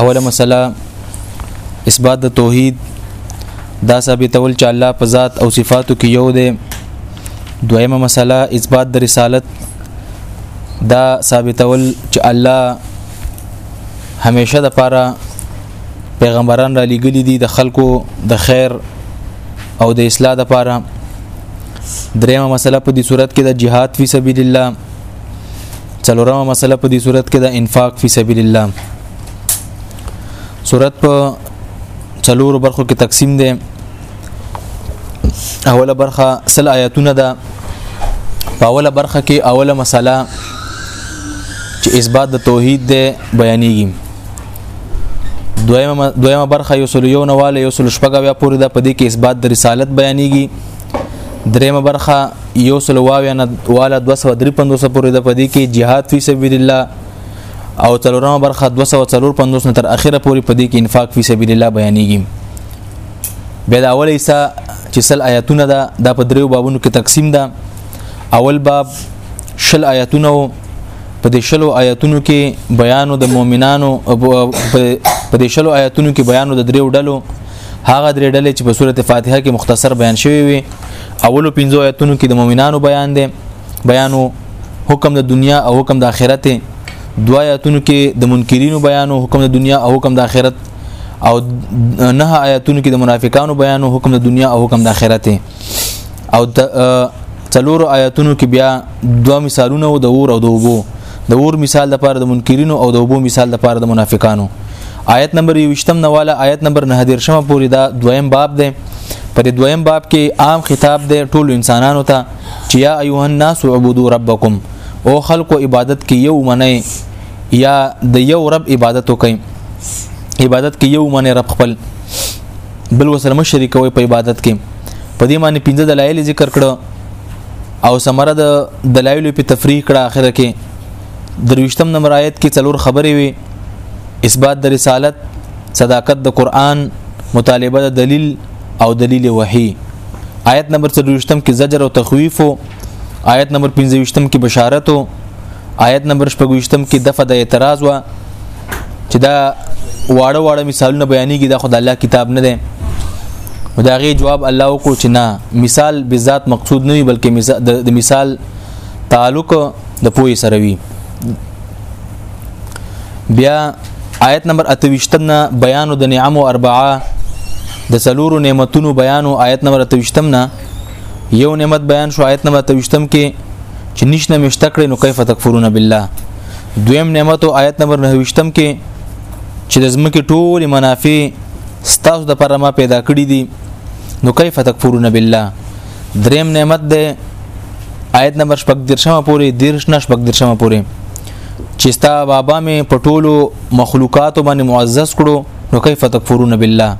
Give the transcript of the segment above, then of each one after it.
اوله مسله اثبات د توحید دا ثابتول چې الله په ذات او صفاتو کې یو دی دویمه مسله اثبات د رسالت دا ثابتول چې الله همیشه د پاره پیغمبران را لګلی دي د خلکو د خیر او د اصلاح د پاره دریمه مسله په دې صورت کې د جهاد فی سبیل الله څلورمه مسله په دې صورت کې د انفاق فی سبیل الله صورت په څلور برخو کې تقسیم دی اوله برخه سل آیاتونه ده په اوله برخه کې اوله مسله چې اثبات د توحید ده بیانېږي دویمه دویمه برخه یو سل یو نواله یو سل شپږه بیا پورې ده په دې کې اثبات د رسالت بیانېږي دریمه برخه یو سل واویا نه والا 235 پورې د پدې کې jihad فی سبیل الله او څلورمه برخه 245 نه تر اخره پورې پدې کې انفاق فی سبیل الله بیانېږي بیا د اول ایسا چې سل آیاتونه ده دا په دریو بابونو کې تقسیم ده اول باب شل آیاتونه په دې شلو آیاتونو کې بیانو د مؤمنانو په دې شلو آیاتونو کې بیانو د دریو ډلو هغه درې ډلې چې په سورته فاتحه کې مختصر بیان شوی وي اولو پنځو آیتونو کې د مؤمنانو بیان دی بیانو حکم د دنیا او حکم د آخرت دوا آیتونو کې د منکرینو بیانو حکم د دنیا او حکم د آخرت او نه آیتونو کې د منافقانو بیانو حکم د دنیا او حکم د آخرت او څلورو آیاتونو کې بیا دوه مثالونه او د اور او د اوبو د اور مثال د پاره د منکرینو او د اوبو مثال د پاره د منافقانو آیت نمبر 20 نواله آیت نمبر 9 درشمه پوری دا دویم باب دی په دې دویم باب کې عام خطاب دی ټول انسانانو ته چې یا ایه الناس عبدو ربکم او خلق عبادت کې یو منې یا د یو رب عبادت وکئ عبادت کې یو منې رب خپل بل وسره مشرک کوي په عبادت کې په دې معنی پنځه دلایل ذکر کړو او سمره د دلایل په تفریح کړه اخر کې درویشتم نمبر آیت کې څلور خبرې وي اثبات د رسالت صداقت د قران مطالبه د دلیل او دلیل وحی آیت نمبر 23 کې زجر او تخویف او آیت نمبر 25 کې بشارت او آیت نمبر 28 کې دغه د اعتراض و چې دا واړه واړه مثالونه بیانېږي دا خدای الله کتاب نه دی دا غي جواب الله وکړو چې نه مثال به ذات مقصود نه وي بلکې د مثال تعلق د پوي سره وي بیا آیت نمبر 28 نه بیان د نعم او اربعه د سلورو نعمتونو بیان آیت نمبر 28 نه یو نعمت بیان شو آیت نمبر 28 کې چې نشنه مشته کړې نو کیف تکفرون بالله دویم نعمت او آیت نمبر 29 کې چې د زمکه ټول منافع ستاسو د پر ما پیدا کړی دي نو کیف تکفرون بالله دریم نعمت ده آیت نمبر شپږ درشمه پورې دیرش نه شپږ درشمه پورې چې ستا بابا مې پټولو مخلوقات باندې معزز کړو نو کیف تکفرون بالله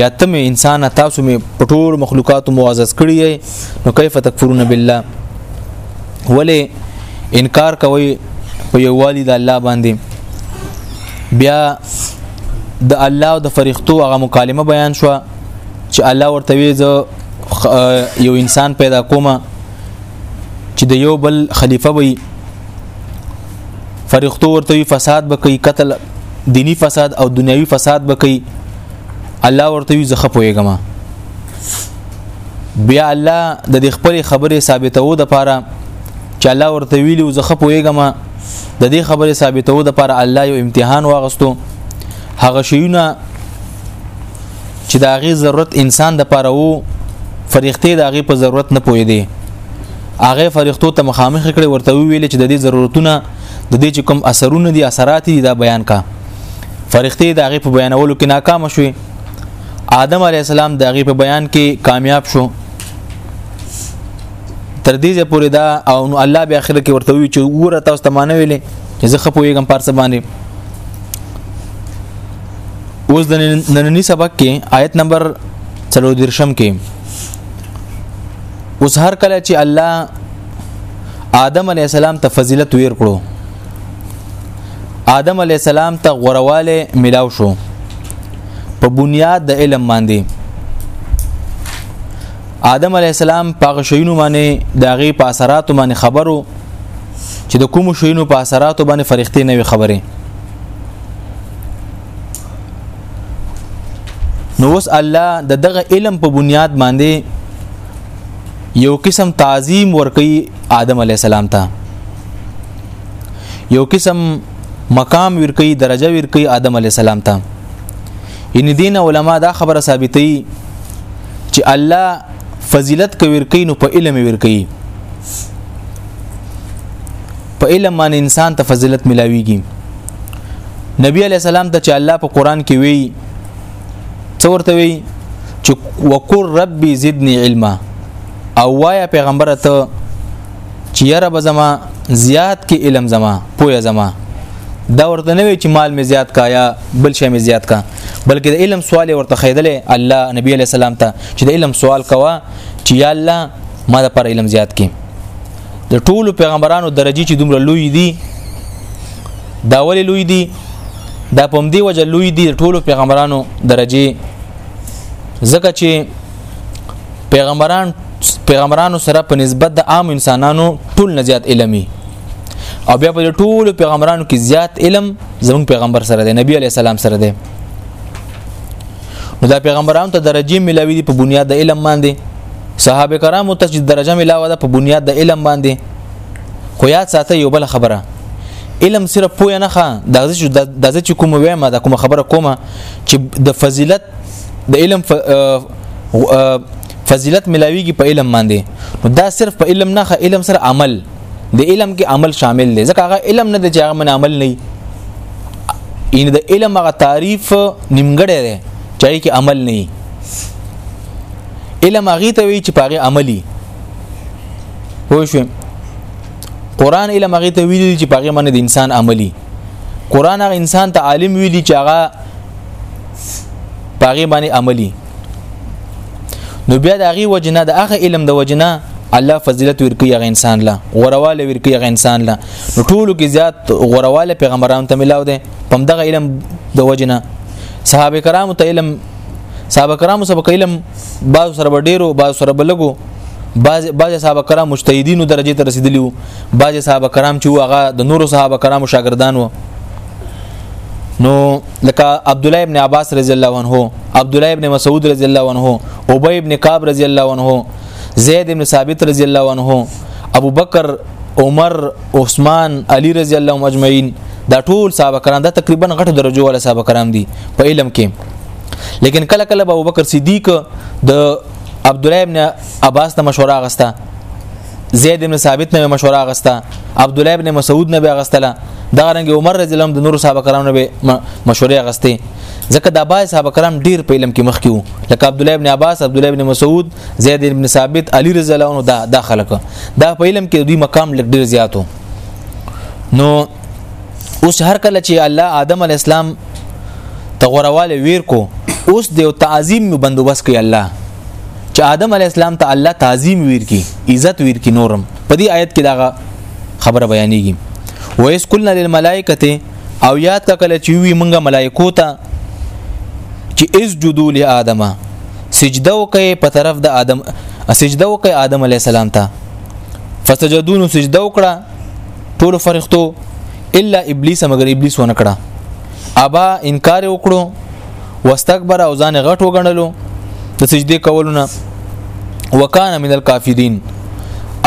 یا تم انسان تاسو مې پټول مخلوقات معزز کړی نو کیف تکفرون بالله ولی انکار کوي په یووالي د الله باندې بیا د الله او د فرښتو هغه مکالمه بیان شو چې الله ورته وی زه یو انسان پیدا کوم چې د یو بل خلیفہ وي فرښتو ورته وی فساد بکې قتل دینی فساد او دنیوي فساد بکې الله ورته وی زه خپويګم بیا الله د دې خپل خبره ثابتو د پاره چې الله ورته ویلو زه خپو یګم د دې خبره ثابتو د پاره الله یو امتحان واغستو هغه شیونه چې د هغه ضرورت انسان د پاره وو فرښتې د هغه په ضرورت نه پوي دي هغه فرښتو ته مخامخ کړي ورته ویل چې د دې ضرورتونه د دې چې کوم اثرونه دي اثرات دي دا بیان کا فرښتې د هغه په بیانولو کې ناکام شوي آدم علی السلام د غي په بیان کې کامیاب شو تر دې پورې دا او نو الله به اخر کې ورته وی چې وګوره تاسو ته مانه ویلې چې زه خپويګم پر څه باندې اوس د نننی سبق کې آیت نمبر 33 کې اوس هر کله چې الله آدم علی السلام ته فضیلت ویر کړو آدم علی السلام ته غورواله ملاو شو په بنیاد د علم باندې آدم علی السلام په شینو باندې داغه په اثرات باندې خبرو چې د کوم شینو په اثرات باندې فرښتې نه وي خبره نو اوس الله د دغه علم په بنیاد باندې یو قسم تعظیم ورکی آدم علی السلام ته یو قسم مقام ورکی درجه ورکی آدم علی السلام ته ان دین علما دا خبره ثابتې چې الله فضیلت کوي ورکی نو په علم ورکی په علم باندې انسان ته فضیلت ملاويږي نبی علی السلام ته چې الله په قران کې وی څورته وی چې وقر ربي زدني علما او وایا پیغمبر ته چې یا رب زما زیات کې علم زما پوهه زما دا ورته نه وی چې مال می زیات کا یا بل شی می زیات کا بلکې د علم سوال ورته خیدلې الله نبی علی السلام ته چې د علم سوال کوا چې یا الله ما د پر علم زیات کې د ټولو پیغمبرانو درجه چې دومره لوی دي دا ولې لوی دي دا په همدې وجه لوی دي ټولو پیغمبرانو درجه ځکه چې پیغمبران پیغمبرانو سره په نسبت د عام انسانانو ټول نه زیات علمي او بیا په ټول پیغمبرانو کې زیات علم زمون پیغمبر سره دی نبی علی السلام سره دی نو دا پیغمبرانو ته درجه ملاوي دي په بنیاد د علم باندې صحابه کرامو ته چې درجه ملاوه ده په بنیاد د علم باندې خو یاد ساته یو بل خبره علم صرف پوهه نه ښه د د چې کوم وایم دا کوم خبره کومه چې د فضیلت د علم ف... فضیلت ملاویږي په علم باندې نو دا صرف په علم نه ښه علم سره عمل د علم کې عمل شامل دی ځکه هغه علم نه دی چې هغه من عمل نه ان د علم هغه تعریف نیمګړی دی چې کې عمل نه علم هغه ته وی چې پاره عملی پوه شو قران علم هغه ته ویل چې پاګه باندې د انسان عملی قران هغه انسان ته عالم ویل چې هغه پاګه باندې عملی نو بیا د هغه وجنه د هغه علم د وجنه الله فضیلت ورکی هغه انسان لا غورواله ورکی هغه انسان لا نو ټولو کې زیات غورواله پیغمبرانو ته ملاو دي پم دغه علم د وجنه صحابه کرامو ته علم صحابه کرامو سبق علم بعض سره ډیرو بعض سره بلګو بعض بعض صحابه کرام مجتهدینو درجه ته رسیدلی وو بعض صحابه کرام چې هغه د نورو صحابه کرامو شاګردان وو نو لکه عبد الله ابن عباس رضی الله عنه عبد الله ابن مسعود رضی الله عنه ابی ابن کعب رضی الله عنه زید ابن ثابت رضی الله عنه ابو بکر عمر عثمان علی رضی الله عنهم اجمعین دا ټول صحابه کرام دا تقریبا غټو درجو ولا صحابه کرام دي په علم کې لیکن کله کله به ابوبکر صدیق د عبد الله ابن عباس نه مشوره غسته زید ابن ثابت نه مشوره غسته عبد الله ابن مسعود نه غستله دا رنګ عمر رضی الله د نور صحابه کرام نه مشوره غسته ځکه دا بای صحابه کرام ډیر په علم کې مخ کیو لکه عبد الله ابن عباس عبد الله ابن مسعود زید ابن ثابت علی رضی الله عنه دا دا خلک دا په علم کې دوی مقام لګ ډیر زیاتو نو اوس هر کله چې الله آدم علی السلام ته غورواله ویر کو اوس د تعظیم نو بندوبست کوي الله چې آدم علی السلام ته الله تعظیم ویر کی عزت ویر کی نورم په دې آیت کې دا خبره بیانېږي وایس کلنا للملائکه او یا تکل چې وی مونږه ملائکو ته چې اس جدو ل آدم سجده وکي په طرف د آدم سجده وکي آدم علی السلام ته فسجدون سجده وکړه ټول فرښتو الا ابلیس مگر ابلیس ونه کړه ابا انکار وکړو واستكبر او ځان غټ وګڼلو د سجدي کولونه وکانه من الکافرین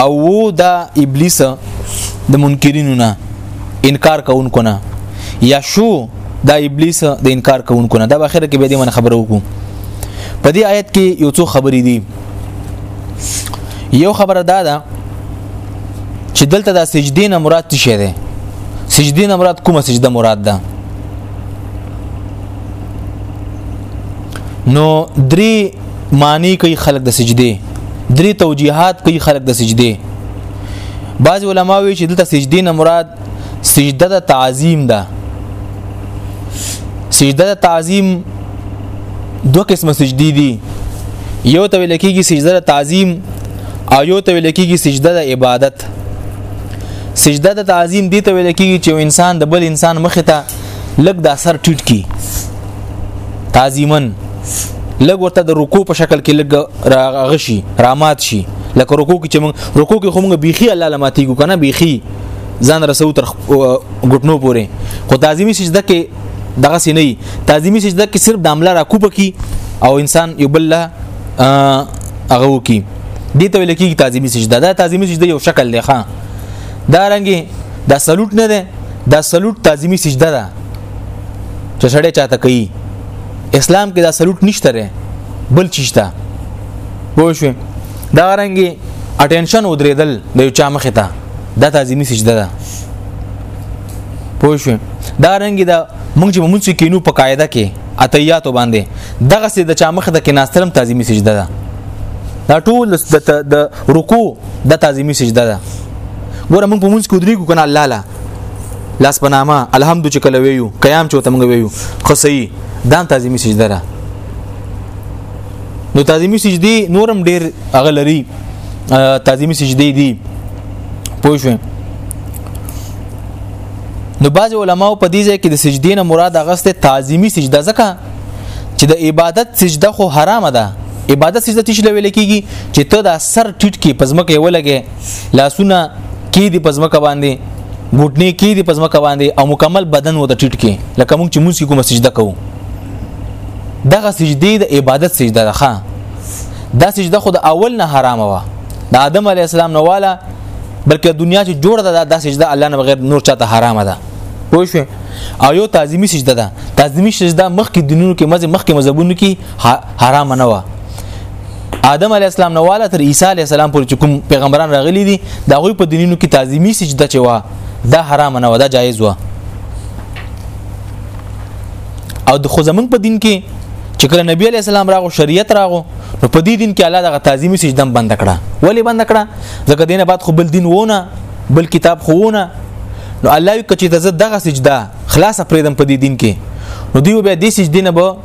او وو دا ابلیس د منکرینو نه انکار کوونکو نه یا شو دا ابلیس د انکار کوونکو نه دا اخر کې به دې من خبرو کو په دې آیت کې یو څو خبرې دي یو خبره دا ده چې دلته د سجدې نه مراد څه شی دی سجدې نه مراد کومه سجده مراد ده نو درې معنی کوي خلق د سجدې درې توجیهات کوي خلق د سجدې بعض علما وی چې دلته سجدې نه مراد سجده د تعظیم ده سجده د تعظیم دوه قسمه سجدي دي یو ته ویل کېږي سجده د تعظیم او یو ته ویل کېږي سجده د عبادت سجده د تعظیم دي ته ویل کېږي چې انسان د بل انسان مخ ته لګ د اثر ټیټ کی تعظیمن لګ ورته د رکوع په شکل کې لګ راغشي رامات شي لکه رکوع کې چې موږ رکوع کې خو موږ بيخي الله لماتي کو کنه بيخي ځان رسو تر غټنو پورې خو تعظیمی سجده کې دغه سې نه تعظیمی سجده کې صرف د عمله را کوپ کی او انسان یو بل هغه وکي دي ته ویل کېږي تعظیمی سجده دا تعظیمی سجده یو شکل دی ښا دا رنګي دا سلوټ نه ده دا سلوټ تعظیمی سجده ده چې سړی چاته کوي اسلام کې دا سلوټ نشته بل چیشته پوه شو دا رنګي اټینشن ودرېدل د یو چا مخ ته دا تعظیمی سجده ده پوه شو دا رنګي دا موږ چې موږ کینو په قاعده کې اتیاتو باندې دغه سي د چا مخ ته کې ناسترم تعظیمی سجده ده دا ټول د رکوع د تعظیمی سجده ده ګوره موږ په موږ کې درې کو کنه الله لا لاس پنامه الحمد چې کله ویو قیام چې ته موږ ویو خو صحیح دا تعظیمی سجده ده نو تعظیمی سجدي نورم ډیر هغه لري تعظیمی سجدي دي پوه شئ نو بعض علماو په دې ځای کې د سجدې نه مراد اغسته تعظیمی سجده ځکه چې د عبادت سجده خو حرامه ده عبادت سجده تیش لوي لکېږي چې ته دا سر ټیټ کې پزمکه ولګې لاسونه کې دي پزمکه باندې ګټنی کې دي پزمکه باندې او مکمل بدن وته ټیټ کې لکه موږ چې موږ کوم سجده کوو دغه سجده د عبادت سجده ده ښا دا سجده خود اول نه حرامه و د آدم علی السلام نه والا بلکې دنیا چې جوړه ده دا سجده الله نه بغیر نور چاته حرامه ده پوه شو او یو تعظیمی سجده ده تعظیمی سجده مخکې دینونو کې مزه مخکې مذهبونو کې حرام نه و آدم علی السلام نه والا تر عیسی علی السلام پورې کوم پیغمبران راغلي دي دا غوي په دینونو کې تعظیمی سجده چې وا دا حرام نه و دا جایز و او د خو زمنګ په دین کې چې کله نبی علی السلام راغو شریعت راغو نو په دې دین کې الله دغه تعظیمی سجده بند کړه ولی بند کړه ځکه دینه بعد خو بل دین وونه بل کتاب خوونه نو الله یو کچې دغه سجده خلاص پرېدم په دې دین کې نو دیو به د سجدې نه به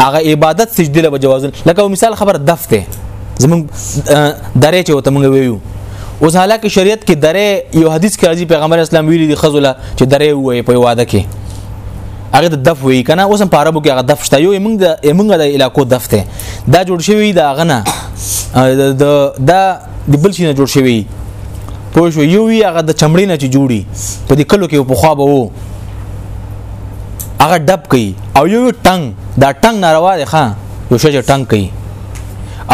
هغه عبادت سجدې له جواز لکه مثال خبر دفته زمون درې چې وته مونږ ویو اوس حالکه شریعت کې درې یو حدیث کې راځي پیغمبر اسلام ویلي دی خزله چې درې وې په واده کې هغه د دف وی کنه اوس په عربو کې هغه دف شته یو موږ د موږ د علاقو دف ته دا جوړ شوی دا غنه د د بل شي نه جوړ شوی پوه شو یو وی هغه د چمړې نه چې جوړي په دې کلو کې په خوا به وو هغه ډب کوي او یو ټنګ دا ټنګ ناروا دی ښا یو شجر ټنګ کوي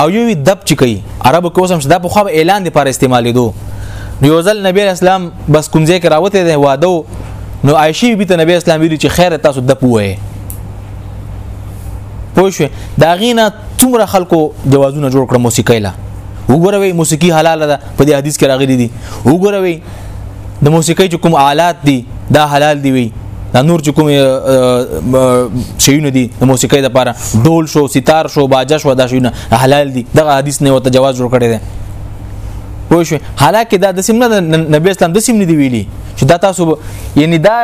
او یو دب چې کوي عربو کې اوسم دا په خو اعلان دی پر استعمالې دو یو ځل نبی اسلام بس کومځه کې راوته دی واده نو عائشې بي ته نبی اسلام ویلي چې خیر تاسو د پوهه پوه شو دا غینه څومره خلکو جوازونه جوړ کړ موسیقۍ لا وګوروي موسیقي حلاله ده په دې حدیث کې راغلي دي وګوروي د موسیقۍ چې کوم آلات دي دا حلال دي وي دا نور چې کوم شیونه دي د موسیقۍ لپاره ډول شو ستار شو باجه شو دا شیونه حلال دي دغه حدیث نه وته جواز جوړ کړی دی پوه شو حالکه دا د سیمه د نبی اسلام د سیمه دی ویلي چې دا تاسو یعنی دا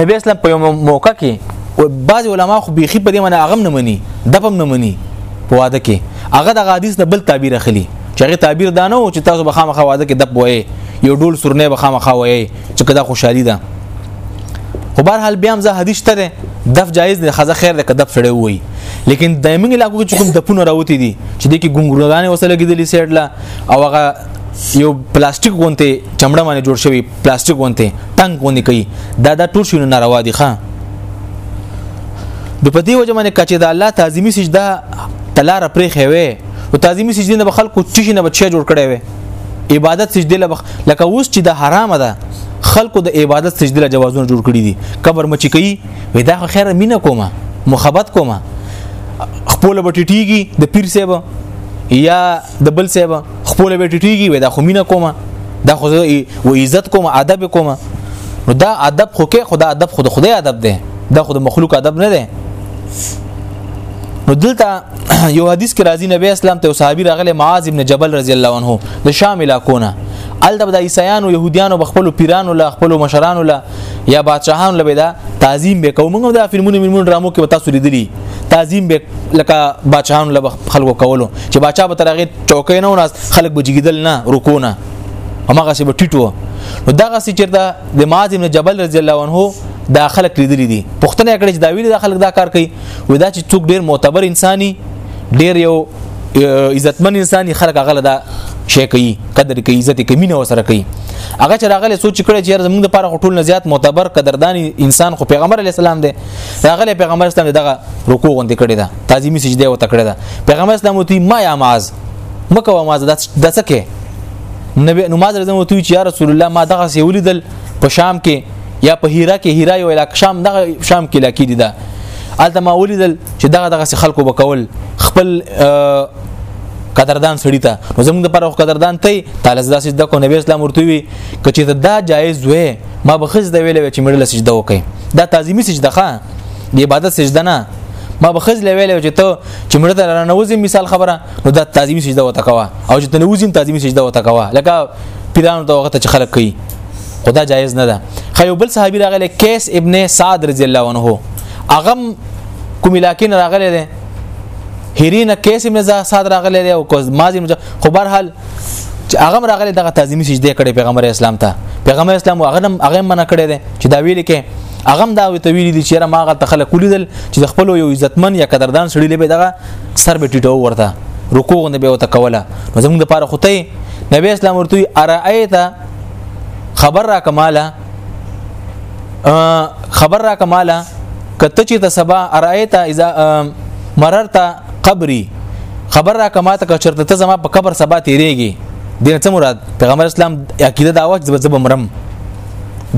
نبی اسلام په موقع کې او بعض علما خو بيخي په دې معنی هغه نه مني دپم نه مني په واده کې هغه د حدیث نه بل تعبیر اخلي چې هغه تعبیر دا نه و چې تاسو به خامخا واده کې دپ وای یو ډول سرنه به خامخا وای چې کدا خوشحالي ده خو بهر حال بیا هم زه حدیث ته دف جایز دی خزه خیر ده که دف سړی وای لیکن دایمنګ علاقو کې کوم دپونه راوتی دي چې د کې ګونګرغانې وسله کېدلې سیټ لا او هغه یو پلاستیک غونته چمړه باندې جوړ شوی پلاستیک غونته تنگ غونې کوي دا دا ټول شونه ناروا دي ښا د پدی وجه باندې کچې د الله تعظیمی سجده تلار پرې خوي او تعظیمی سجدی نه خلکو چی نه بچی جوړ کړي وي عبادت سجدی لبخ لکه اوس چې د حرام ده خلکو د عبادت سجدی له جوازونه جوړ کړي دي قبر مچی کوي وې دا خیره مینه کومه محبت کومه خپل بټټیږي د پیر صاحب یا د بل صاحب خپل بټټیږي وې دا خو مینه کومه دا خو و عزت کومه ادب کومه نو دا ادب خو کې خدا ادب خود خدای ادب ده دا خود مخلوق ادب نه ده نو دلته یو حدیث کې راځي نبی اسلام ته صحابي راغله معاذ ابن جبل رضی الله عنه د شام علاقونه الته د عیسایانو يهوديانو بخپل پیرانو له خپل مشرانو له یا بادشاهانو له بدا تعظیم به کوم موږ د فلمونو ملمون ډرامو کې تاسو لیدلی تعظیم به لکه بادشاهانو له خلکو کولو چې بادشاہ به ترغه چوکې نه وناس خلک به جګیدل نه رکو نه همغه سی به ټیټو نو دغه سی چیرته د معاذ ابن جبل رضی الله عنه دا خلک لیدلی دي پښتنه کړي چې دا ویل دا خلک دا کار کوي وې دا چې څوک ډیر معتبر انساني ډیر یو عزتمن انساني خلک هغه دا شي کوي قدر کوي عزت کوي نه وسره کوي هغه چې راغله سوچ کړي چې زمونږ لپاره ټول نه زیات معتبر قدردان انسان خو پیغمبر علی السلام دی راغله پیغمبر اسلام دغه رکوع غوندې کړي دا تعظیمی سجده وته کړي دا پیغمبر اسلام وتی ما یا معاذ مکه و معاذ د څه کې نبی نماز رضوان وتی چې یا رسول الله ما دغه سیولیدل په شام کې یا په هیرا کې هیرا یو علاقه شام دغه شام کې لکې دي دا الته ما ولیدل چې دغه دغه خلکو وکول خپل قدردان سړی ته نو زموږ د پرخ قدردان ته تعالی زدا سجده کو نبی اسلام ورته وی کچې دا جایز وې ما به خز د ویلې چې مړل سجده وکي دا تعظیمی سجده ښه د عبادت سجده نه ما به خز لویل چې ته چې مړه ته نه وځي مثال خبره نو دا تعظیمی سجده وته کوا او چې ته نه وځي تعظیمی سجده وته کوا لکه پیرانو ته وخت چې خلک کوي خدا جایز نه ده خو یو بل صحابي راغلی کیس ابن سعد رضی الله عنه اغم کوم علاقې نه راغلی دی هیرینه کیس ابن سعد راغلی دی او مازی خو بهر حال چې هغه راغلی دغه تعظیمی سجده کړي پیغمبر اسلام ته پیغمبر اسلام هغه هم هغه منع کړي دي چې دا ویل کې هغه هم دا وی ته ویل دي چې ما غل تخلق ولیدل چې خپل یو عزتمن یا قدردان سړي لبه دغه سر به ټیټو ورته رکوع نه به وته کوله نو زموږ د پاره خطه نبی اسلام ورته ارایت خبر را کماله خبر را کماله کته چې ته سبا ارایت اذا مررت قبري خبر را کماته که چرته ته زما په قبر سبا تیریږي دین څه مراد پیغمبر اسلام عقیده دا واچ زب مرم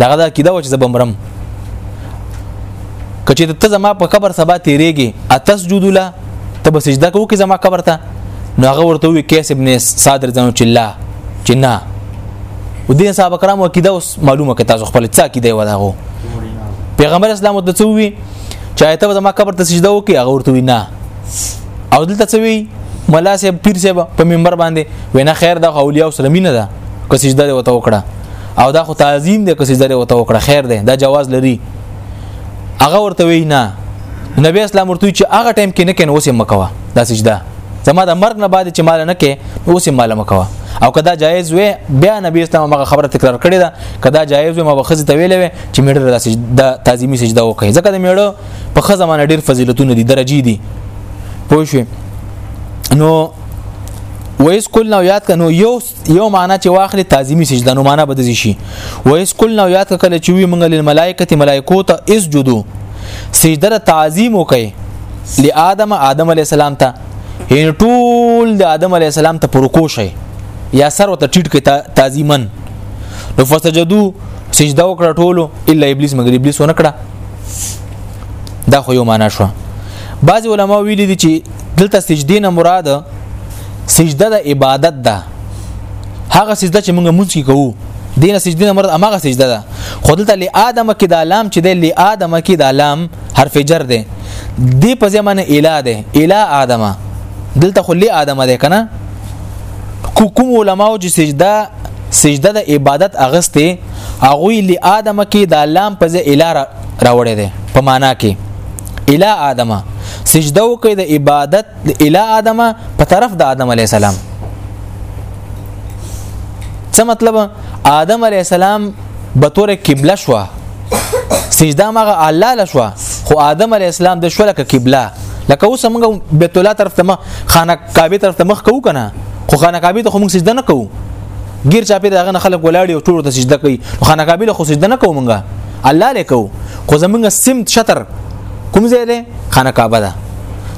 دغه دا عقیده واچ زب مرم کچې ته زما په قبر سبا تیریږي اتسجد له ته به سجده کوو کې زما قبر ته نو هغه ورته وی کیس ابن صادر جنو چې لا چې نه و دې صاحب کرام عقیده اوس معلومه کې تاسو خپل څه عقیده و داغو پیغمبر اسلام د څو وی چې آیته زما قبر ته سجده وکي هغه ورته وی نه او دلته څه وی ملا صاحب پیر صاحب په منبر باندې وینا خیر دا اولیاء سره مینه ده که سجده وته وکړه او دا خو تعظیم دی که سجده وته وکړه خیر دی دا جواز لري هغه ورته وی نه نبی اسلام ورته چې هغه ټایم کې نه کین اوسې مکوا دا سجده زما د مرګ نه بعد چې مال نه کې اوسې مال مکوا او کدا جایز وې بیا نبی اسلام هغه خبره تکرار کړې ده کدا جایز وې ما بخزه ته ویلې چې میړه د سجده تعظیمی سجده وکړي ځکه د میړه په خزه باندې ډېر فضیلتونه دي درجی دي پوه شو نو ویس کول نو یاد کنو یو یو معنا چې واخلې تعظیمی سجده نو معنا بدزي شي و اس کل نو یاد کله چې وی مونږ له ملائکه ملائکو ته اسجدو سجده تعظیم وکي لآدم آدم علی السلام ته ان ټول د آدم علی السلام ته پرکو شي یا سر وته ټیټ کې تعظیمن نو فسجدو سجده وکړه ټولو الا ابلیس مګر ابلیس ونه کړه دا خو یو معنا شو بعض علما ویلي دي چې دلته سجدي نه مراد سجده د عبادت ده هغه سجده چې موږ مونږ کې کوو دینه سجده نه مراد هغه سجده ده خو دلته ل ادم کې د لام چې د ل ادم کې د لام حرف جر ده دی په ځمانه اله ده اله ادمه دلته خو ل ادم ده کنه کوم علماء چې سجده سجده د عبادت اغسته هغه ل ادم کې د لام په ځای اله راوړی ده په معنا کې اله ادم سجده وکړه د عبادت اله ادم په طرف د ادم علی السلام څه مطلب ادم علی السلام به تور قبله شو سجده مغه الله لشوا خو ادم علی السلام د شو لکه قبله لکه اوس موږ بیت الله طرف ته خانه کعبه طرف ته مخ کو کنه خو خانه کعبه ته خو موږ سجده نه کوو غیر چا په دغه خلک ولاړ او ټول ته سجده کوي خانه کعبه له خو سجده نه کوو موږ الله لیکو خو زمونږ سمت شطر کوم ځای دی خانه کعبه ده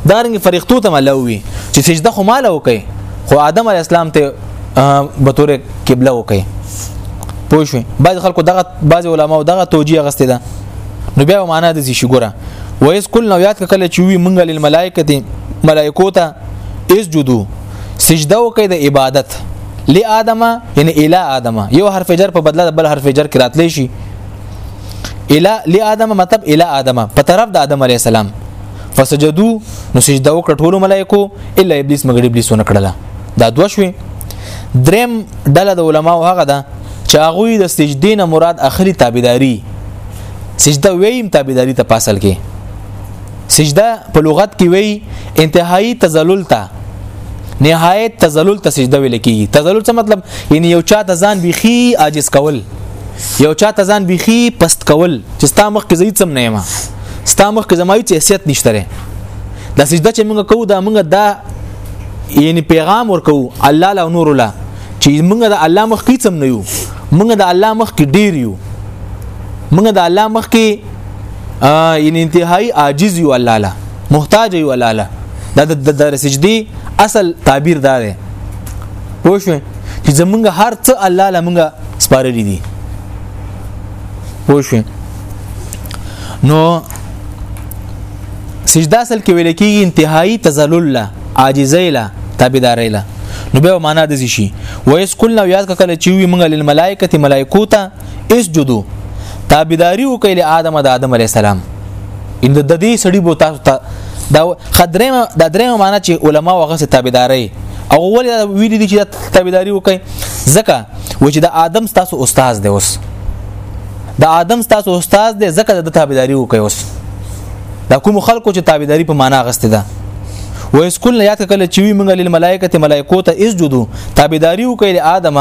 دا رنګ فرښتو ته ملوي چې سجده خو مال وکي خو آدم علی السلام ته به تور قبله وکي پوه شو بعض خلکو دغه بعض علما دغه توجیه غسته ده نو بیا معنا د شي ګره وایس کل نو یاد کله چې وی منګل الملائکه ملائکو ته اسجدو سجده وکي د عبادت لآدم یعنی الی آدم یو حرف جر په بدله بل حرف جر کې راتلی شي اله لادم مطلب اله ادم په طرف د ادم علی السلام فسجدو نو سجده وکړه ټول ملائکو الا ابلیس مگر ابلیس ونه کړله دا دوه شوي دریم ډله د علماو هغه ده چې هغه د سجدې نه مراد اخري تابعداري سجده ویم تابعداري ته پاسل کې سجده په لغت کې وی انتهایی تزلل ته نهایت تزلل ته سجده ویل کیږي تزلل څه مطلب یعنی یو چا ته ځان بيخي عاجز کول یو چا ته ځان بيخي پست کول چې ستا مخ کې زیات سم نه ما ستا مخ کې زمای چې حیثیت نشته لري دا سجده چې موږ کوو دا موږ دا یعنی پیغام ورکو الله له نور الله چې موږ د الله مخ کې سم نه یو موږ د الله مخ کې ډیر یو موږ د الله مخ کې یعنی انتهایی عاجز یو الله له محتاج یو الله له دا د سجدي اصل تعبیر دا دی پوه شو چې زمونږ هر څه الله لمونږ سپارلي دي پوه شئ نو سجده اصل کې ویل کېږي انتهایی تذلل له عاجزۍ له تابعدارۍ له نو به معنا د شي ویس کله یاد کله چې وی منګل الملائکه ملائکو ته اسجدو تابعداري وکړي له آدم د آدم علی السلام ان د دې سړي بو تاسو ته دا خدریم د دریم معنا چې علما وغه تابعداري او ول ویل دي چې تابعداري وکړي ځکه و چې د آدم ستاسو استاد دی اوس د آدم ستاسو استاد دی ځکه د تابعداري وکي اوس دا کوم خلکو چې تابعداري په معنا غسته ده و اس کل نه یاد کله چې وی موږ لیل ملائکه ملائکو ته اسجدو تابعداري وکړي آدم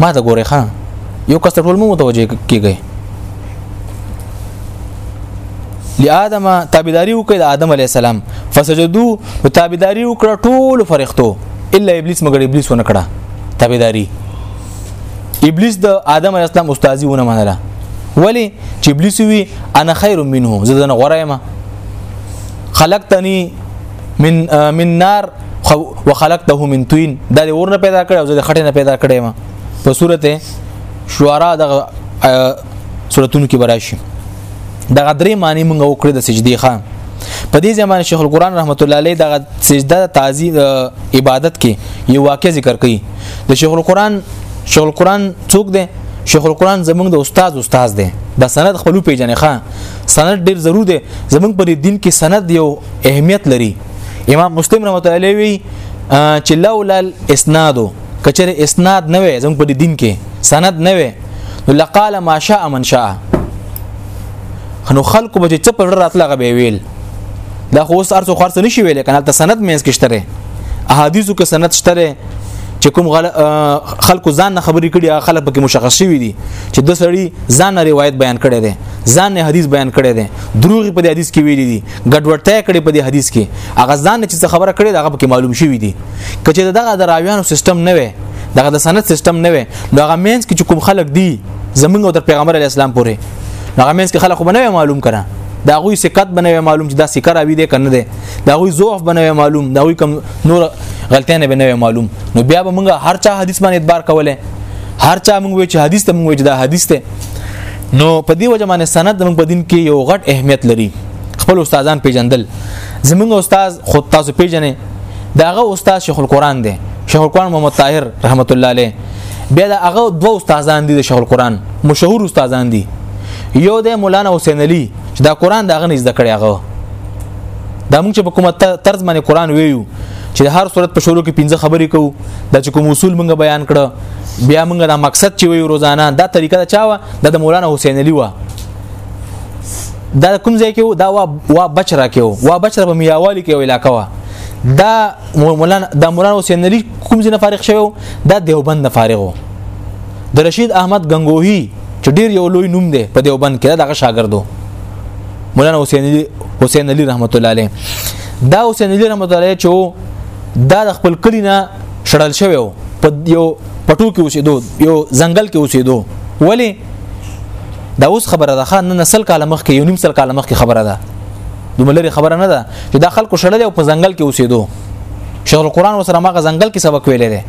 ما ته ګورې خان یو کس ټول مو متوجه کیږي لآدم تابعداري وکړي آدم علی السلام فسجدو نو تابعداري وکړه ټول فرښتو الا ابلیس مګر ابلیس ونه کړه تابعداري ابلیس د آدم علی السلام استادی ونه منله ولی چې ابلیس وی انا خیر منه زه دنه غوړه ما خلقتنی من من نار وخلقته من طين دا د ورنه پیدا کړ او زه د خټه نه پیدا کړم په صورت شعرا د صورتونو کې براشي دغه درې معنی مونږ وکړه د سجدي خان په دې زمانه شیخ القرآن رحمت الله علیه دغه سجده تعظیم عبادت کې یو واقع ذکر کړي د شیخ القرآن شیخ القرآن څوک دی شیخ القرآن زمونږ د استاد استاد دی د سند خپل پیژنې ښا سند ډیر ضرور دی زمونږ پر دین کې سند یو اهمیت لري امام مسلم رحمت الله علیه وی چې لولا الاسناد کچره اسناد نه وي زمونږ پر دین کې سند نه وي نو لقال ما شاء من شاء نو خلکو به چې په راتله غوي ویل دا خو اوس ارڅو خرڅ نشي ویل کنه ته سند مینس کې شته احادیثو کې سند شته چې کوم غل... خلکو ځان نه خبرې کړي خلک پکې مشخص شوی دي چې د سړی ځان نه روایت بیان کړي دي ځان نه حدیث بیان کړي دي دروغ په دې حدیث کې ویلي دي ګډوډتیا کړي په دې حدیث کې هغه ځان نه چې خبره کړي هغه پکې معلوم شوی دي کچې دغه د راویانو سیستم نه وي دغه د سند سیستم نه وي نو هغه مینس کې کوم خلک دي زمونږ او د پیغمبر علی اسلام پورې هغه مینس کې خلک خو نه معلوم کړه دا غوي سکت بنوي معلوم چې دا سکه راوي دي کنه دي دا غوي ضعف بنوي معلوم دا غوي کم نور غلطیاں نه بنوي معلوم نو بیا به موږ هر چا حدیث باندې اعتبار کوله هر چا موږ وی چې حدیث ته موږ وی چې دا حدیث ته نو په دې وجه باندې سند موږ په دین کې یو غټ اهمیت لري خپل استادان پیژندل زمونږ استاد خود تاسو پیژنې داغه استاد شیخ القرآن دی شیخ القرآن محمد طاهر رحمت الله علیه بیا دا هغه دوه استادان دي د شیخ القرآن مشهور استادان دي یو د مولانا حسین علي چې دا قرآن دا غنځ د کړی هغه دا موږ چې په کومه طرز باندې قرآن ویو چې د هر صورت په شروع کې پنځه خبرې کوو دا چې کوم اصول موږ بیان کړه بیا موږ دا مقصد چې ویو روزانه دا طریقه چا و د مولانا حسین علي و دا کوم ځای کې دا وا وا بچرا کې وا بچرا په میاوالي کې علاقہ وا دا مولانا دا مولانا حسین علي کوم ځای فارغ شوی دا دیوبند نه فارغ وو د رشید احمد غنگوهي چې ډیر یو لوی نوم دی په دیوبند کې دغه شاګردو مولانا حسین علي حسین علي رحمت الله علیه دا حسین علي رحمت الله علیه چې دا د خپل کلی نه شړل شوی وو په یو پټو کې اوسېدو یو ځنګل کې اوسېدو ولی دا اوس خبره ده خان نه سل کاله مخکې یو نیم سل کاله مخکې خبره ده دومره لري خبره نه ده چې دا خلکو شړل او په ځنګل کې اوسېدو شیخ القرآن وسره ماغه ځنګل کې سبق ویلې ده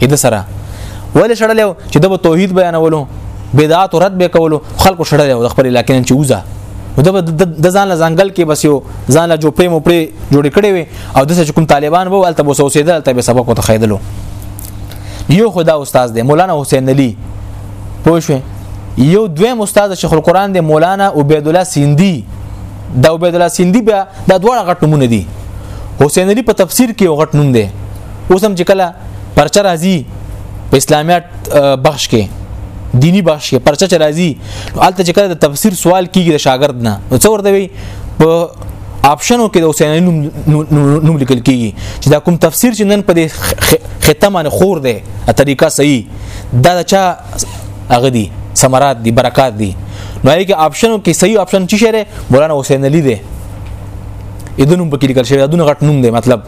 اې د سره ولې شړل چې د توحید بیانولو بدعات رد به کولو خلکو شړل او خپل علاقې نه چوزه د د ځان له ځنګل کې بس یو ځان له جوپې مو پرې جوړ کړي وي او د څه کوم طالبان وو الته بوسو سیدل ته به سبق وته خیدلو یو خدا استاد دی مولانا حسین علی پوه شو یو دویم استاد شیخ القرآن دی مولانا عبید الله سیندی دا عبید الله سیندی بیا د دواړه غټ نمونه دي حسین علی په تفسیر کې یو غټ نوم دی اوس هم چې کله پرچه راځي په اسلامیت بخش کې دینی بخش کې پرچه چې راځي الته چې کله د تفسیر سوال کیږي د شاګرد نه نو څو ورته وي په آپشنو کې د حسین علی نوم لیکل کیږي چې دا کوم تفسیر چې نن په دې ختمه خور دی طریقه صحیح دا چا هغه دي ثمرات دي برکات دي نو هغه کې آپشنو کې صحیح آپشن چی شره مولانا حسین علی دی ادونم په کې لیکل شوی ادونه غټ نوم دی مطلب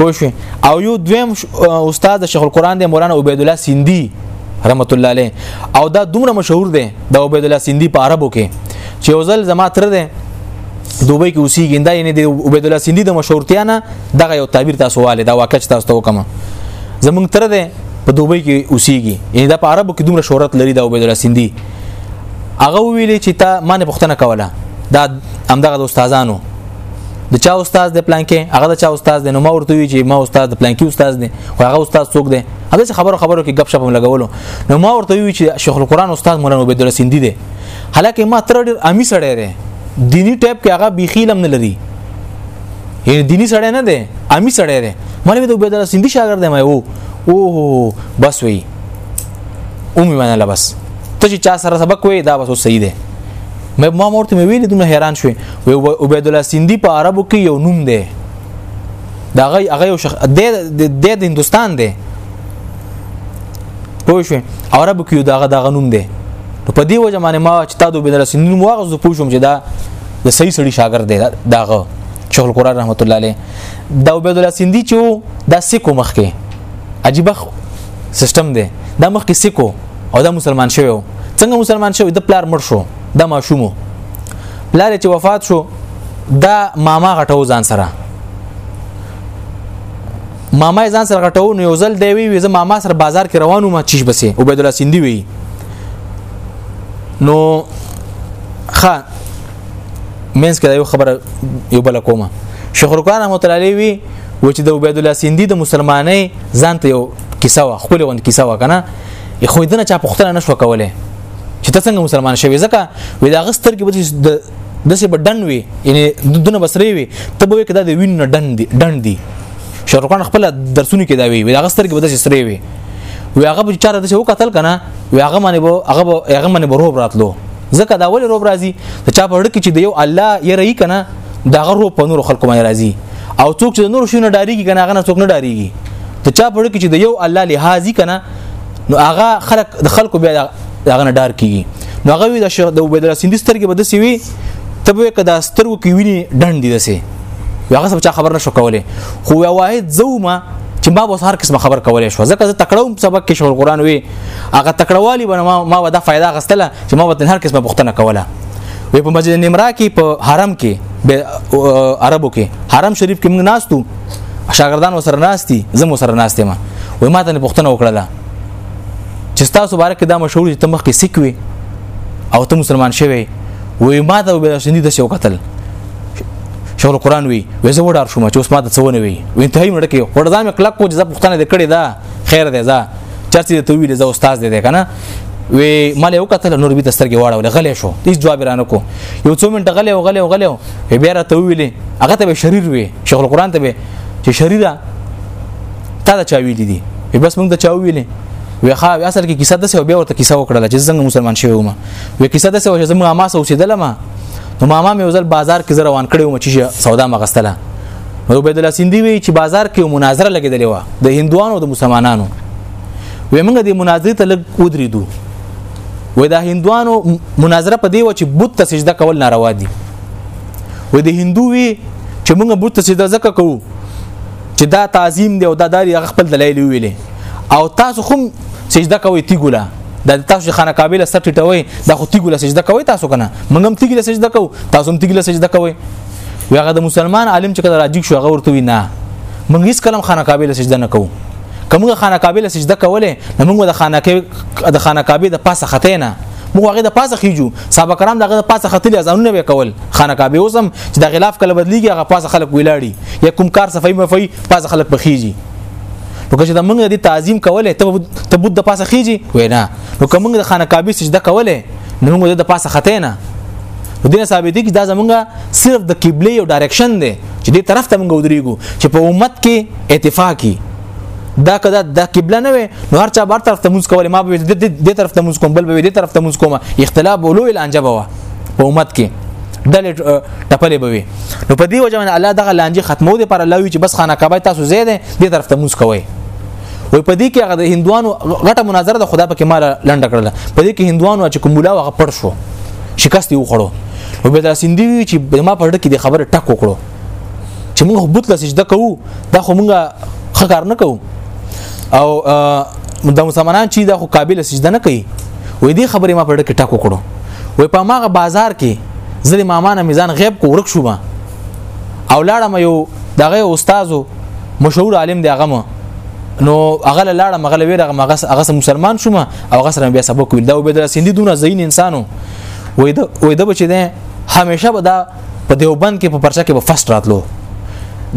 پوه او یو دویم استاد شیخ القرآن دی مولانا عبید الله سیندی رحمت الله علیه او دا دومره مشهور دی د عبید الله سیندی په عربو کې چې اوزل زما تر دی دوبۍ کې اوسېږي دا یعنی د عبید الله سیندی د مشهورتیا نه دغه یو تعبیر تاسو والي دا واکچ تاسو ته وکم زمونږ تر دی په دوبۍ کې اوسېږي یعنی دا په عربو کې دومره شهرت لري دا عبید الله سیندی هغه ویلې چې تا ما نه پوښتنه کوله دا همدغه د استادانو د چا استاد د پلان کې هغه د چا استاد دی نو ما ورته وی چې ما استاد د پلان کې استاد دی خو هغه استاد څوک دی هغه څه خبرو خبرو کې غب شپ هم لګولو نو ما ورته وی چې شیخ القرآن استاد مولانا عبید الله سیندی دی حالکه ما تر ډیر امی سړی دی دینی ټیپ کې هغه بيخیلم نه لري یعنی دینی سړی نه دی امی سړی دی مله د عبید الله سیندی شاګرد دی ما او او بس وی او می منله بس ته چې چا سره سبق وې دا بس صحیح دی مې ما مورته مې ویل دونه حیران شوې وې عبید الله سیندی په عربو کې یو نوم دی دا غي هغه یو شخص د د هندستان دی پوه شو عربو کې دا غ دغه نوم دی په دې وجه باندې ما چې تا دوه بدل سیندی نوم واغز پوه شوم چې دا د صحیح سړي شاګرد دی داغه شیخ القرآن رحمت الله علیه دا عبد الله سیندی چې دا سکو مخ کې عجیب سیستم دی دا مخ کې سکو او دا مسلمان شوی څنګه مسلمان شوی د پلار مړ شو دا ماشومو پلار چې وفات شو دا ماما غټو ځان سره ماما ځان سره غټو نو یو ځل دی وی زه ماما سره بازار کې روانو ما چیش بسې عبد الله سیندی وی نو خا مینس کې یو خبره یو بل کومه شیخ القرآن رحمت الله علیه وی و چې د عبید الله سیندی د مسلمانۍ ځان ته یو کیسه وا خپل وند کیسه وا کنه خو دنه چا پختنه نشو کوله چې ته څنګه مسلمان شوی ځکه وې دا غستر کې به د دسه بدن وي یعنی دونه بسري وي ته به کدا د وین نه ډن دي ډن دي شرکان خپل درسونه کې دا وي دا غستر کې به دسه سري وي وی هغه به چاره دسه وکتل کنه وی هغه باندې به هغه هغه باندې به روب راتلو ځکه دا ولې روب راځي چې چا په ورکه چې د یو الله یې رہی کنه دا غر روب په نور خلکو باندې راځي او څوک چې نور شونه ډاریږي کنه هغه نه څوک نه ډاریږي ته چا په ورکه چې د یو الله لحاظي کنه نو هغه خلک د خلکو بیا هغه نه ډار کیږي نو هغه وی د شیخ د عبید الله سیندی سترګې بده سی وی ته به کدا سترګو کې ویني ډنډ دي دسه هغه څه چا خبر نشو کولای خو واحد زوما چې ما به هر قسم خبر کولای شو ځکه زه تکړه سبق کې شو قرآن وی هغه تکړوالي به ما ما ودا فائدہ غستله چې ما وطن هر قسمه پښتنه کوله وې په مسجد نمرا کې په حرم کې عربو کې حرم شریف کې موږ ناستو شاګردان وسره ناشتي زم وسره ناشته ما وې ما ته پښتنه وکړه چې تاسو باره کې دا مشهور چې تمخ کې سکوي او ته مسلمان شوی وې ما ته به شندې د شو قتل شغل قران وی وې زه وډار شوم چې اوس ما ته څونه وی وې انتهایی مړ کې وړځم کلک کو چې زه پښتنه دې کړې دا خیر دې زه چرته ته ویل زه استاد دې کنه وی مله یو کتل نور به تسترګې واړول غلې شو هیڅ جواب رانه کو یو څو منټه غلې او غلې او غلې وی بیا راته ویلې هغه ته به شریر وی شیخ القرآن ته به چې شریره تا دا چا ویلې دي بس موږ ته چا ویلې وی خا اصل کې کیسه د سه بیا ورته کیسه وکړه چې څنګه مسلمان شوی ومه وی کیسه د سه چې زموږ ما سوسیدل ما نو ماما مې وزل بازار کې روان کړی وم چې سودا مغستله نو عبد الله سیندی وی چې بازار کې مناظره لګیدلې و د هندوانو او د مسلمانانو وې موږ د مناظره ته لګ ودریدو وې دا هندوانو مناظره په دی و چې بت ته سجده کول ناروا دي وې د هندو وی چې موږ بت ته سجده زکه کوو چې دا تعظیم دی او دا داری خپل دلایل ویلې او تاسو هم سجده کوي تیګولا د تاسو خانه کابل سټټوي د خو تیګولا سجده کوي تاسو کنه موږ هم تیګولا سجده کوو تاسو هم تیګولا سجده کوي وی هغه د مسلمان عالم چې کله راجیک شو هغه ورته وی نه موږ هیڅ کلم خانه کابل سجده نه کوو کومه خانه کابل سجده کوله نو موږ د خانه د خانه کابل د پاسه خته نه موږ هغه د پاسه خېجو صاحب کرام دغه د پاسه خپل ځانونه به کول خانه کعبه اوسم چې د غلاف کله بدلیږي هغه پاسه خلک ویلاړي یا کوم کار صفای مفای پاسه خلک بخیږي نو که چې د موږ د تعظیم کوله ته ته بود د پاسه خېږي وینا نو که موږ د خانه کعبه سجده کوله نو موږ د پاسه خته نه نو دې ثابتې کې دا زمونږه صرف د قبله یو ډایرکشن دی چې دې طرف ته مونږ ودرېږو چې په امت کې اتفاقی دا کدا د قبله نه وي نو هر چا بار طرف ته مونږ کول ما به دې طرف ته مونږ کوم بل به دې طرف ته مونږ کوم اختلاف بولو لانجه بوا په امت کې دل ټپلې بوي نو په دې وجه باندې الله دغه لانجه ختمو دي پر الله وی چې بس خانه کعبه تاسو زیاده دې طرف ته مونږ کوي وای په دې کې هغه د هندوانو غټه مناظره د خدا په کمال لنډه کړل په دې کې هندوانو چې کوم مولا هغه پړ شو شکست یې وخړو او به دا سیندی چې ما په ډکه کې د خبره ټک وکړو چې موږ بوت له سجده کوو دا خو موږ خکار نه کوو او د مسلمانان چې دا خو قابل سجده نه کوي وې دې خبره ما په ډکه کې ټک وکړو وې په ماغه بازار کې زری ماما نه میزان غیب کو ورک شوم او لاړم یو دغه استادو مشهور عالم دی هغه نو هغه لاړه مغله ویره هغه مسلمان شوم او هغه سره بیا سبق ویل دا عبد الله سیندی دونه زین انسانو وې دا وې دا بچی دی همیشه به دا په دیوبند کې په پرچا کې به فرست راتلو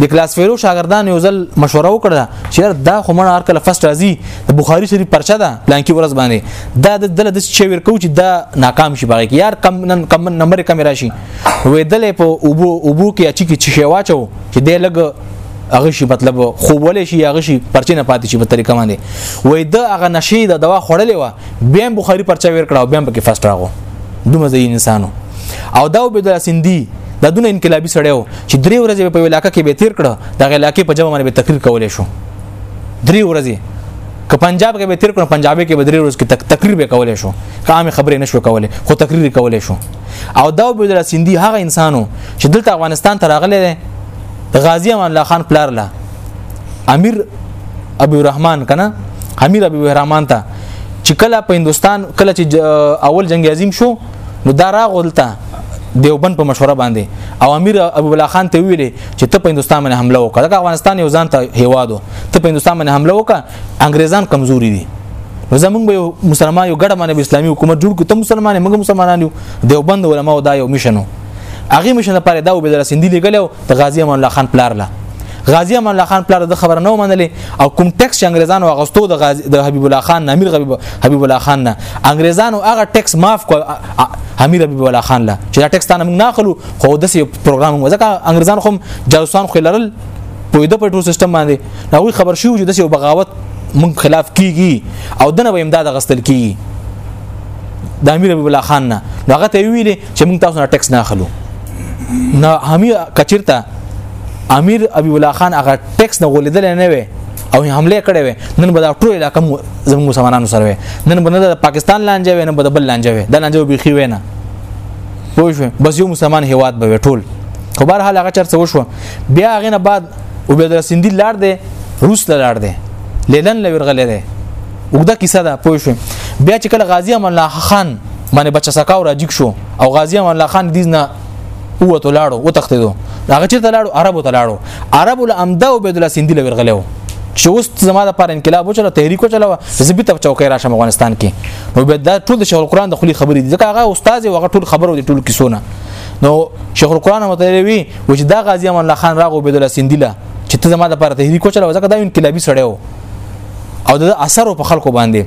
د کلاس فیلو شاګردان یو ځل مشوره وکړه چې دا خو مړ هر کله فرست راځي د بخاری شریف پرچا ده لانکی ورځ باندې دا د دله د چویر کو چې دا ناکام شي باغی یار کم نن کم نمبر کم راشي وېدلې په اوبو اوبو کې اچي کې چې واچو چې د لګ هغه شي مطلب خو ولې شي هغه شي پرچې نه پاتې شي په طریقه باندې وې د هغه نشي د دوا خړلې و بیا بخاری پرچا ور کړو بیا پکې فاست راغو دومره ځای انسانو او دا به د سندي د دونه انقلابي سړیو چې درې ورځې په علاقې کې به تیر کړه د علاقې په جواب باندې تقریر کولې شو درې ورځې که پنجاب کې به تیر کړه پنجابي کې به درې ورځې تقریر به کولې شو قامه خبرې نشو کولې خو تقریر کولې شو او دا عبید الله سیندی هغه انسانو چې دلته افغانستان ته راغلی دی غازی امان الله خان پلار له امیر ابو الرحمن کنه امیر ابو الرحمن ته چې کله په هندستان کله چې اول جنگ عظیم شو نو دا راغلته دیوبند په مشوره باندې او امیر ابو بلا خان ته ویلې چې ته په هندستان باندې حمله وکړه دا افغانستان یو ځان ته هیوادو ته په هندستان باندې حمله وکړه انګريزان کمزوري دي نو زمونږ به مسلمان یو ګډه باندې اسلامي حکومت جوړ کړو ته مسلمان موږ مسلمانان یو دیوبند علماء دا یو مشنو هغه مشن لپاره دا وبې در سندي لګلو د غازی امان الله خان پلار لا غازی امان الله خان پلار د خبر نه منلې او کوم ټیکس چې انګريزانو اغستو د غازی د حبیب الله خان امیر حبیب الله خان نه انګريزانو هغه ټیکس معاف کو امیر حبیب الله خان لا چې دا ټیکس تانه موږ نه خلو خو د سې پروګرام وځکه انګريزان خو جاسوسان خو لرل پویده په ټول سیستم باندې نو وی خبر شو چې د یو بغاوت مون خلاف کیږي او دنه به امداد غستل کیږي د امیر ابو الله خان نه هغه ته ویلي چې مونږ تاسو نه ټیکس نه اخلو نه همي کچیرته امیر ابي الله خان هغه ټیکس نه غولیدل نه وي او حمله کړې وي نن به دا ټول علاقې زموږ مسلمانانو سره وي نن به نه د پاکستان لانجه وي نه به د بل لانجه وي د لانجه بيخي وي نه پوه شو بس یو مسلمان هیواد به ټول خو بهر حال هغه چرته وشو بیا غنه بعد او بیا د سندي لار دی روس لار دی لیلن لورغلې دی وګدا کیسه ده پوه شو بیا چې کله غازی امان الله خان باندې بچا سکاو راجیک شو او غازی امان الله خان دیز نه هو ته لاړو و تختیدو هغه چې ته لاړو عربو ته لاړو عربو له امدا او بيد الله سندي لور غلو چې اوس زما د پر انقلاب وچله تحریک وچله زبې ته چوکې راشم افغانستان کې نو به دا ټول د شیخ القرآن د خلی خبرې دي ځکه هغه استاد او هغه ټول خبرو دي ټول کیسونه نو شیخ القرآن متلوي و چې دا غازی امان الله خان راغو بيدل سندله چې ته زما د پر تحریک وچلو ځکه دا انقلابي سړی و او د اثر په خلکو باندې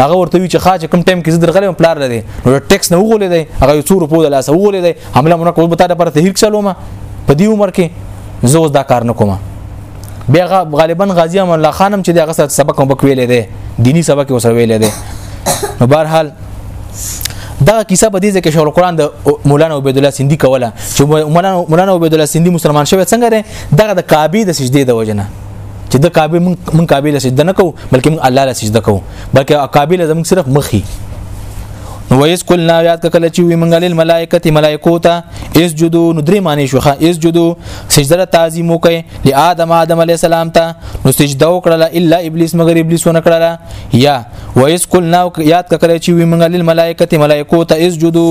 هغه ورته وی چې خا چې کم ټایم کې زدر غلې پلار لري نو ټیکس نه وغولې دی هغه یو څور په لاس وغولې دی حمله مونږ کوو بتا د پر تحریک چلو ما په دې عمر کې زه اوس دا کار نه کوم بیا غالبا غازی امان الله خانم چې د هغه سبق هم بکویلې دی دینی سبق وسویلې دی نو بهرحال دا کیسه په دې ځکه شول قرآن د مولانا عبد الله سیندی کوله چې مولانا مولانا عبد الله سیندی مسلمان شوی څنګه دی دغه د کعبه د سجدې د وجنه چې د کعبه من کعبه له سجده نه کو بلکې من الله له سجده کو بلکې کعبه له زموږ صرف مخي نو ویس کلنا یاد کله چې وی منګل الملائکه ملائکو ته اسجدو نو درې معنی شوخه اسجدو سجده تعظیم وکي لآدم آدم علی السلام ته نو سجده وکړه الا ابلیس مگر ابلیس ونه کړه یا و اس کل نو یاد کړی چې وی منګل ملائکه ملائکو ته اسجدو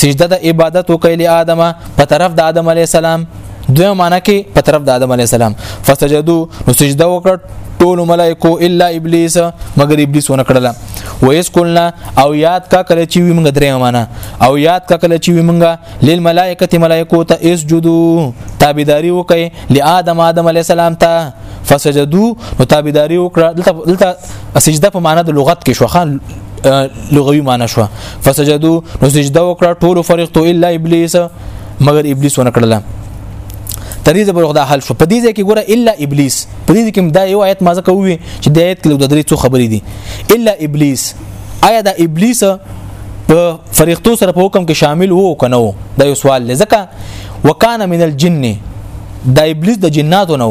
سجده د عبادت وکړي له ادم په طرف د ادم علی السلام دوی معنی کې په طرف د ادم علی السلام فسجدو نو سجده وکړ ټول ملائکو الا ابلیس مگر ابلیس ونه کړله و اس کلنا او یاد کا کله چې موږ درې معنا او یاد کا کله چې موږ للملائکه ملائکو ته اسجدو تابعداري وکي لآدم آدم علی السلام ته فسجدو نو تابعداري وکړه دلته سجده په معنا د لغت کې شو خان لغوي معنا شو فسجدو نو سجده وکړه ټول فرښتو الا ابلیس مگر ابلیس ونه کړل تریزه برغ دا حل شو په دې ځای کې ګوره الا ابلیس په دې کې دا یو آیت ما ځکه وی چې د آیت کې د درې څو خبرې دي الا ابلیس آیا د ابلیس په فرښتو سره په حکم کې شامل وو کنه وو دا یو سوال دی ځکه وکانه من الجن دا ابلیس د جناتو نه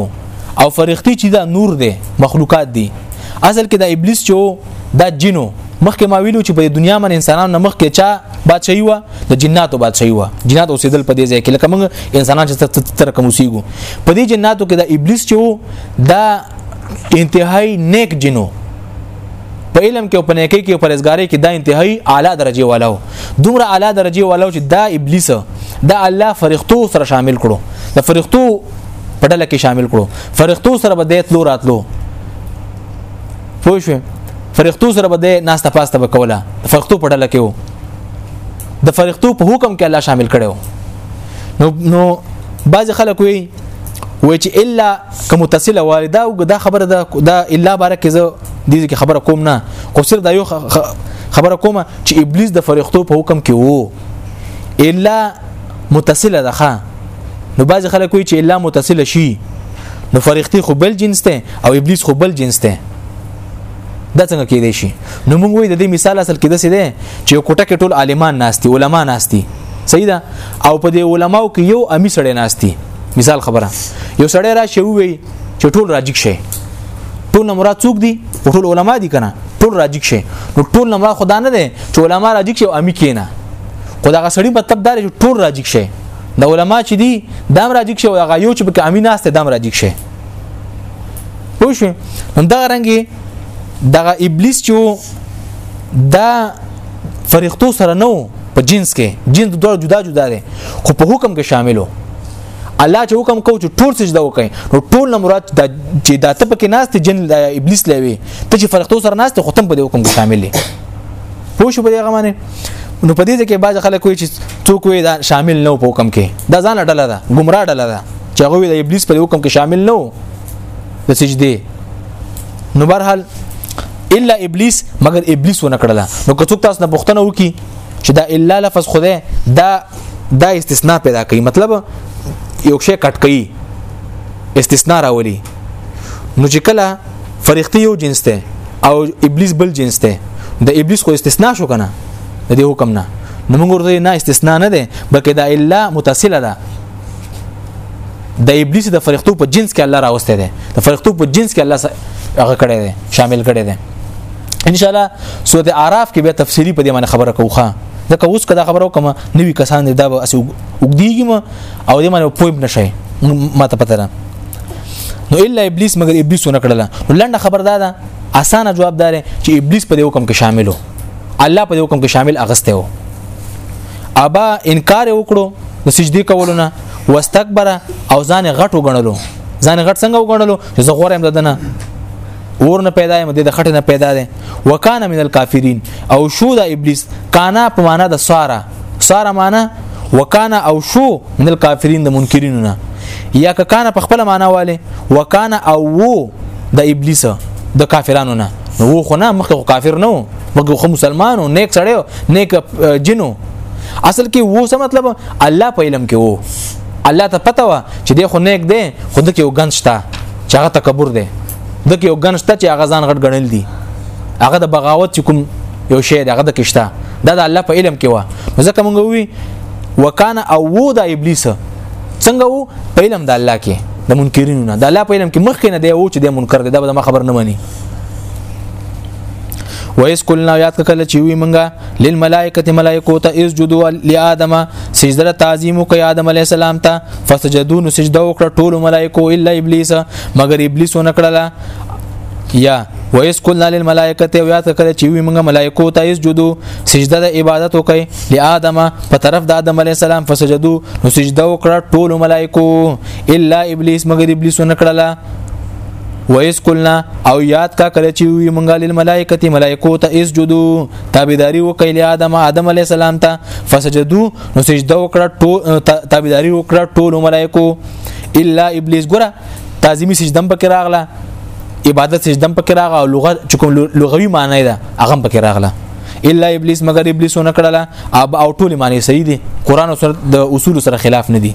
او فرښتي چې دا نور دی مخلوقات دي اصل کې دا ابلیس چې دا جنو مخکې ما ویلو چې په دنیا باندې انسانانو نه مخکې چا بادشاہي و د جناتو بادشاہي و جنات اوسېدل په دې ځای کې لکه موږ انسانان چې تر کوم اوسېګو په دې جناتو کې د ابلیس چې دا انتهایی نیک جنو په علم کې او په نیکی کې او پرهیزګاری کې دا انتهایی اعلی درجه والو دومره اعلی درجه والو چې دا ابلیس دا الله فرښتو سره شامل کړو د فرښتو په ډله کې شامل کړو فرښتو سره به دیت لو راتلو پوه شو فرښتو سره به د ناسته پاسته وکوله فرښتو په ډله کې وو د فرښتو په حکم کې الله شامل کړو نو نو بعض خلک وی وای چې الا که متصله والده او دا خبره ده دا الا بارکه زه دې کې خبره کوم نه خو صرف دا یو خبره کوم چې ابلیس د فرښتو په حکم کې وو الا متصله ده ښا نو بعض خلک وایي چې الا متصله شي نو فرښتې خو بل جنس ته او ابلیس خو بل جنس ته دا څنګه کېدای شي نو موږ وایو د دې مثال اصل کې د څه دی چې یو کوټه کې ټول عالمان ناشتي علما ناشتي صحیح ده او په دې علماو کې یو امی سړی ناشتي مثال خبره یو سړی را شوی وي چې ټول راجیک شي ټول مراد څوک دي ټول علما دي کنه ټول راجیک شي نو ټول مراد خدا نه دي چې علما راجیک شي او امی کینا خدا غ سړی په تب دار چې ټول راجیک شي د علما چې دي دام راجیک شي او هغه یو چې په امی ناشته دام راجیک شي پوه شو نو دا رنګي دغه ابلیس چې دا فرښتو سره نو په جنس کې جنس دوه جدا جدا دي خو په حکم کې شاملو الله چې حکم کو چې ټول سجده وکړي نو ټول نه مراد دا چې دا ته پکې ناس ته جن ابلیس لوي ته چې فرښتو سره ناس ته ختم په دې حکم کې شامل دي پوه شو په دې غمانه نو په دې کې بعض خلک کوي چې څوک وي دا شامل نه په حکم کې دا ځان ډله ده گمراه ډله ده چې هغه د ابلیس په حکم کې شامل نه و د سجده نو برحال الا ابلیس مگر ابلیس ونه کړله نو که څوک تاسو نه پوښتنه وکي چې دا الا لفظ خدای دا دا استثناء پیدا کوي مطلب یو شی کټ کوي استثناء راولي نو چې کله فرښتي یو جنس ته او ابلیس بل جنس ته د ابلیس خو استثناء شو کنه د دې حکم نه نو موږ ورته نه استثناء نه ده بلکې دا الا متصله ده د ابلیس د فرښتو په جنس کې الله راوسته دي د فرښتو په جنس کې الله هغه کړی دی شامل کړی دی ان شاء الله سورته اعراف کې به تفصيلي په دې باندې خبره کوخه ځکه اوس کدا خبره وکم نوې کسان دې دا به اسو وګدیږي ما او دې باندې پوینټ نشي ما ته پته نو الا ابلیس مگر ابلیس نه کړله نو لنډه خبردار ده اسانه جوابدار چې ابلیس په دې حکم کې شاملو الله په حکم کې شامل اغسته وو ابا انکار وکړو د سجدي کولو نه واستكبر او ځان غټ وګڼلو ځان غټ څنګه وګڼلو چې زه غوړم ددنه اور نه پیدا یم د خټه نه پیدا ده وکانه من الکافرین او شو د ابلیس کانا په معنا د ساره ساره معنا وکانه او شو من الکافرین د منکرینو نه یا کانه په خپل معنا والے وکانه او وو د ابلیس د کافرانو نه نو خو نه مخکې خو کافر نه و مخکې خو مسلمانو نیک سړی نیک جنو اصل کې وو څه مطلب الله په علم کې وو الله ته پته و چې دی خو نیک دی خو د کې یو ګنج شته چې هغه تکبر دی د کې یو ګنج شته چې هغه ځان غټ ګڼل دي هغه د بغاوت چې کوم یو شی دی هغه د کښته دا د الله په علم کې و ځکه مونږ وی وکانه او وو د ابلیس څنګه وو په علم د الله کې د منکرینو نه د الله په علم کې مخکې نه دی و چې د منکر دی دا به ما خبر نه مانی ویس کلنا یاد کله چې وی منګه للملائکه ملائکو ته اسجدوا لآدم سجده تعظیم کوي آدم علی السلام ته فسجدوا نو سجده وکړه ټول ملائکو الا ابلیس مگر ابلیس نه کړله یا ویس کلنا للملائکه یاد کله چې وی منګه ملائکو ته اسجدوا سجده د عبادت وکي لآدم په طرف د آدم علی السلام فسجدوا نو سجده وکړه ټول ملائکو الا ابلیس مگر ابلیس نه کړله ویس قلنا او یاد کا کله چې وی مونږه لیل ملائکه ملائکو ته اسجدو تابعداري وکړي له ادم ادم علی السلام ته فسجدو نو سجده وکړه ټول تابعداري وکړه ټول ملائکو الا ابلیس ګره تعظیمی سجده هم پکې راغله عبادت سجده هم پکې راغله او لغت چې کوم لغوي معنی ده هغه هم پکې راغله الا ابلیس مگر ابلیس نه کړله او ټول معنی صحیح دي قران او سنت د اصول سره خلاف نه دي